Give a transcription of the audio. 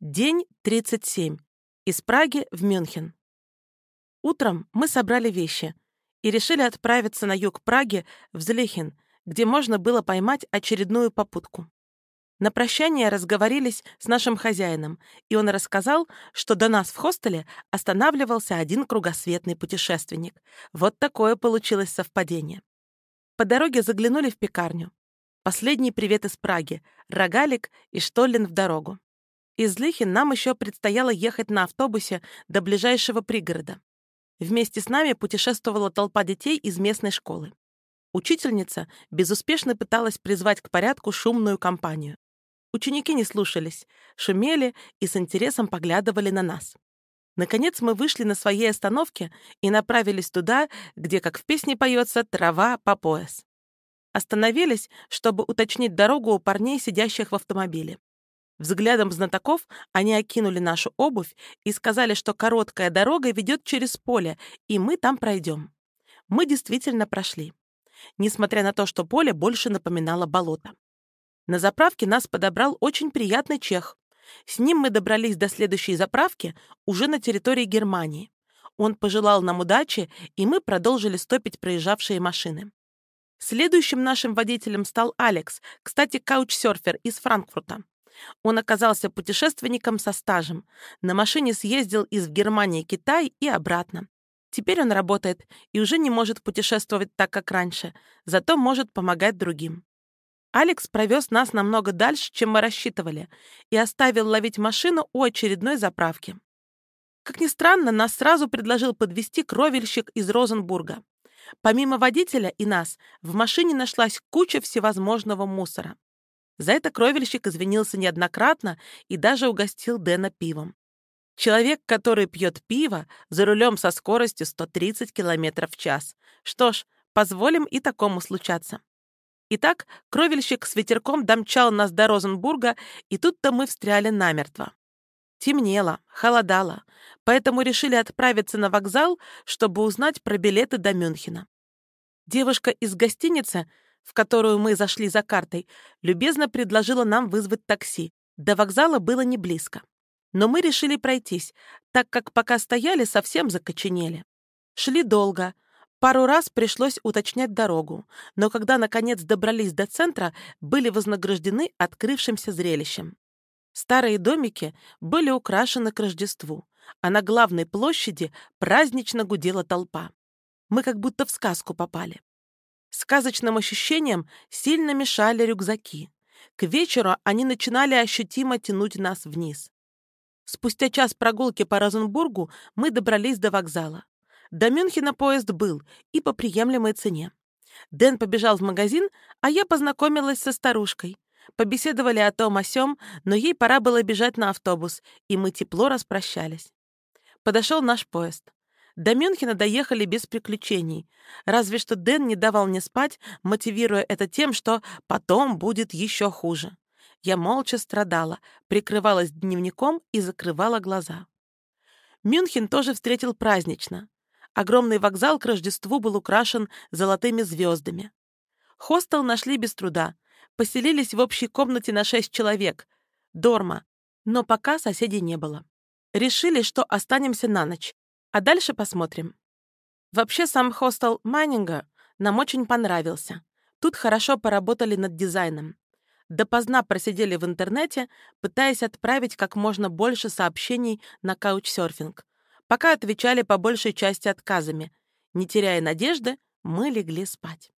День 37. Из Праги в Мюнхен. Утром мы собрали вещи и решили отправиться на юг Праги, в Злехин, где можно было поймать очередную попутку. На прощание разговорились с нашим хозяином, и он рассказал, что до нас в хостеле останавливался один кругосветный путешественник. Вот такое получилось совпадение. По дороге заглянули в пекарню. Последний привет из Праги, рогалик и штоллен в дорогу. Из Лихин нам еще предстояло ехать на автобусе до ближайшего пригорода. Вместе с нами путешествовала толпа детей из местной школы. Учительница безуспешно пыталась призвать к порядку шумную компанию. Ученики не слушались, шумели и с интересом поглядывали на нас. Наконец мы вышли на своей остановке и направились туда, где, как в песне поется, трава по пояс. Остановились, чтобы уточнить дорогу у парней, сидящих в автомобиле. Взглядом знатоков они окинули нашу обувь и сказали, что короткая дорога ведет через поле, и мы там пройдем. Мы действительно прошли, несмотря на то, что поле больше напоминало болото. На заправке нас подобрал очень приятный чех. С ним мы добрались до следующей заправки уже на территории Германии. Он пожелал нам удачи, и мы продолжили стопить проезжавшие машины. Следующим нашим водителем стал Алекс, кстати, каучсерфер из Франкфурта. Он оказался путешественником со стажем. На машине съездил из Германии Китай и обратно. Теперь он работает и уже не может путешествовать так, как раньше, зато может помогать другим. Алекс провез нас намного дальше, чем мы рассчитывали, и оставил ловить машину у очередной заправки. Как ни странно, нас сразу предложил подвести кровельщик из Розенбурга. Помимо водителя и нас, в машине нашлась куча всевозможного мусора. За это кровельщик извинился неоднократно и даже угостил Дэна пивом. Человек, который пьет пиво, за рулем со скоростью 130 км в час. Что ж, позволим и такому случаться. Итак, кровельщик с ветерком домчал нас до Розенбурга, и тут-то мы встряли намертво. Темнело, холодало, поэтому решили отправиться на вокзал, чтобы узнать про билеты до Мюнхена. Девушка из гостиницы в которую мы зашли за картой, любезно предложила нам вызвать такси. До вокзала было не близко. Но мы решили пройтись, так как пока стояли, совсем закоченели. Шли долго. Пару раз пришлось уточнять дорогу, но когда, наконец, добрались до центра, были вознаграждены открывшимся зрелищем. Старые домики были украшены к Рождеству, а на главной площади празднично гудела толпа. Мы как будто в сказку попали. Сказочным ощущениям сильно мешали рюкзаки. К вечеру они начинали ощутимо тянуть нас вниз. Спустя час прогулки по Розенбургу мы добрались до вокзала. До Мюнхена поезд был и по приемлемой цене. Дэн побежал в магазин, а я познакомилась со старушкой. Побеседовали о том о сём, но ей пора было бежать на автобус, и мы тепло распрощались. Подошел наш поезд. До Мюнхена доехали без приключений. Разве что Дэн не давал мне спать, мотивируя это тем, что потом будет еще хуже. Я молча страдала, прикрывалась дневником и закрывала глаза. Мюнхен тоже встретил празднично. Огромный вокзал к Рождеству был украшен золотыми звездами. Хостел нашли без труда. Поселились в общей комнате на шесть человек. Дорма. Но пока соседей не было. Решили, что останемся на ночь, а дальше посмотрим. Вообще сам хостел Майнинга нам очень понравился. Тут хорошо поработали над дизайном. Допоздна просидели в интернете, пытаясь отправить как можно больше сообщений на каучсерфинг. Пока отвечали по большей части отказами. Не теряя надежды, мы легли спать.